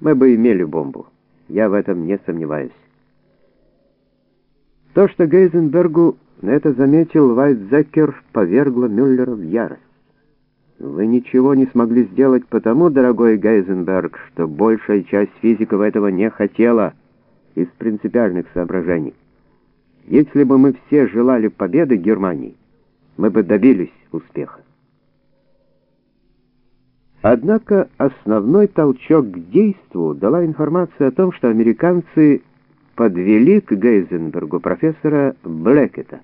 Мы бы имели бомбу. Я в этом не сомневаюсь. То, что Гейзенбергу это заметил Вайтзекер, повергло Мюллера в ярость. Вы ничего не смогли сделать потому, дорогой Гейзенберг, что большая часть физиков этого не хотела из принципиальных соображений. Если бы мы все желали победы Германии, мы бы добились успеха. Однако основной толчок к действу дала информация о том, что американцы подвели к Гейзенбергу профессора Блэкета.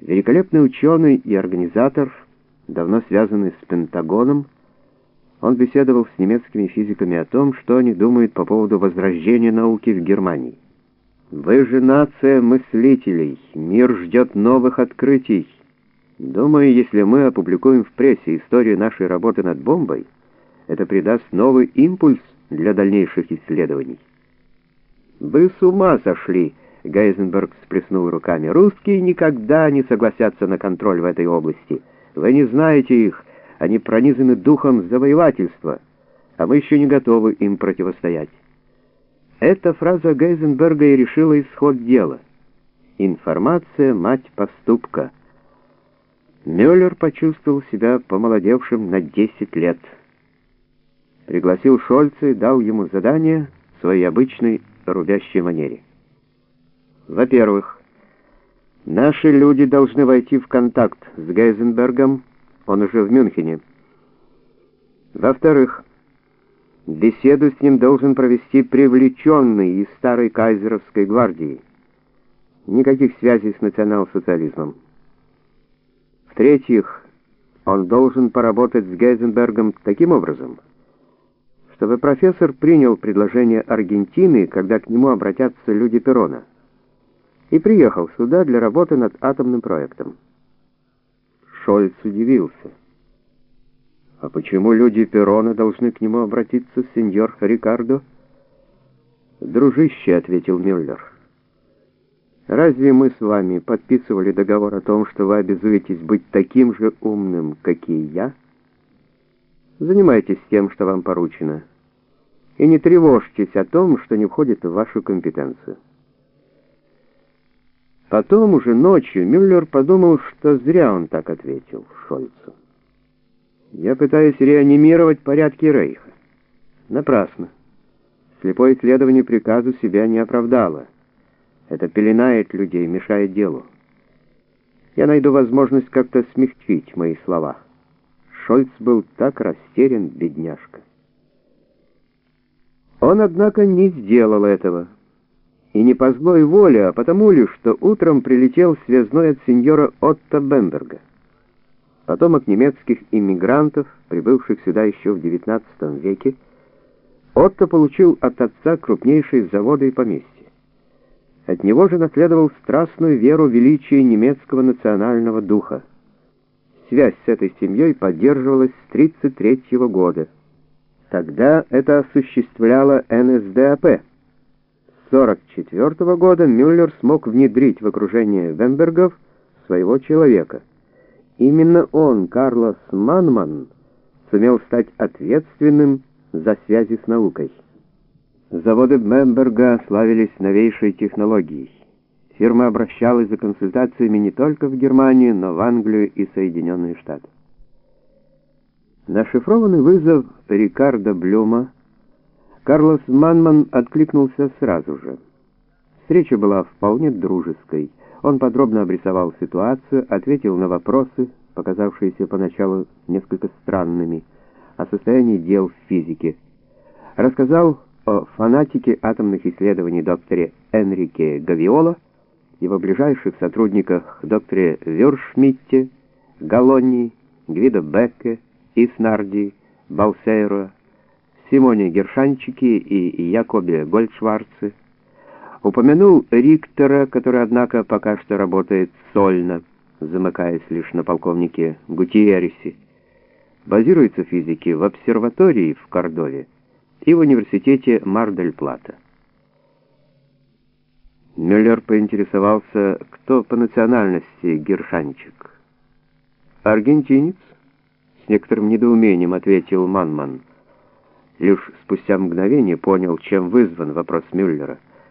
Великолепный ученый и организатор, давно связанный с Пентагоном, он беседовал с немецкими физиками о том, что они думают по поводу возрождения науки в Германии. «Вы же нация мыслителей, мир ждет новых открытий». Думаю, если мы опубликуем в прессе историю нашей работы над бомбой, это придаст новый импульс для дальнейших исследований. Вы с ума сошли, Гейзенберг всплеснул руками. Русские никогда не согласятся на контроль в этой области. Вы не знаете их, они пронизаны духом завоевательства, а мы еще не готовы им противостоять. Эта фраза Гейзенберга и решила исход дела. Информация — мать поступка. Мюллер почувствовал себя помолодевшим на 10 лет. Пригласил Шольца и дал ему задание в своей обычной рубящей манере. Во-первых, наши люди должны войти в контакт с Гейзенбергом, он уже в Мюнхене. Во-вторых, беседу с ним должен провести привлеченный из старой кайзеровской гвардии. Никаких связей с национал-социализмом. В-третьих, он должен поработать с Гейзенбергом таким образом, чтобы профессор принял предложение Аргентины, когда к нему обратятся люди Перона, и приехал сюда для работы над атомным проектом. Шольц удивился. «А почему люди Перона должны к нему обратиться, сеньор Рикардо?» «Дружище», — ответил Мюллер, — Разве мы с вами подписывали договор о том, что вы обязуетесь быть таким же умным, как и я? Занимайтесь тем, что вам поручено, и не тревожьтесь о том, что не входит в вашу компетенцию. Потом уже ночью Мюллер подумал, что зря он так ответил Шольцу. Я пытаюсь реанимировать порядки Рейха. Напрасно. Слепое исследование приказу себя не оправдало. Это пеленает людей, мешает делу. Я найду возможность как-то смягчить мои слова. Шольц был так растерян, бедняжка. Он, однако, не сделал этого. И не по злой воле, а потому лишь, что утром прилетел связной от сеньора Отто Бемберга. Потомок немецких иммигрантов, прибывших сюда еще в XIX веке, Отто получил от отца крупнейшие заводы и поместья. От него же наследовал страстную веру в величие немецкого национального духа. Связь с этой семьей поддерживалась с 1933 года. Тогда это осуществляла НСДАП. С 1944 года Мюллер смог внедрить в окружение Венбергов своего человека. Именно он, Карлос Манман, сумел стать ответственным за связи с наукой. Заводы Бемберга славились новейшей технологией. Фирма обращалась за консультациями не только в Германию, но в Англию и Соединенные Штаты. На шифрованный вызов Рикардо Блюма Карлос Манман откликнулся сразу же. Встреча была вполне дружеской. Он подробно обрисовал ситуацию, ответил на вопросы, показавшиеся поначалу несколько странными, о состоянии дел в физике. Рассказал о фанатике атомных исследований докторе Энрике Гавиоло, его ближайших сотрудниках докторе Вюршмитте, Галлони, Гвидо Бекке, Иснарди, Балсейро, Симоне Гершанчике и Якобе Гольдшварце, упомянул Риктора, который, однако, пока что работает сольно, замыкаясь лишь на полковнике Гутиерисе, базируется в физике в обсерватории в Кордове, и в университете Мар-дель-Плата. Мюллер поинтересовался, кто по национальности Гершанчик. «Аргентинец?» — с некоторым недоумением ответил Манман. лишь спустя мгновение понял, чем вызван вопрос Мюллера.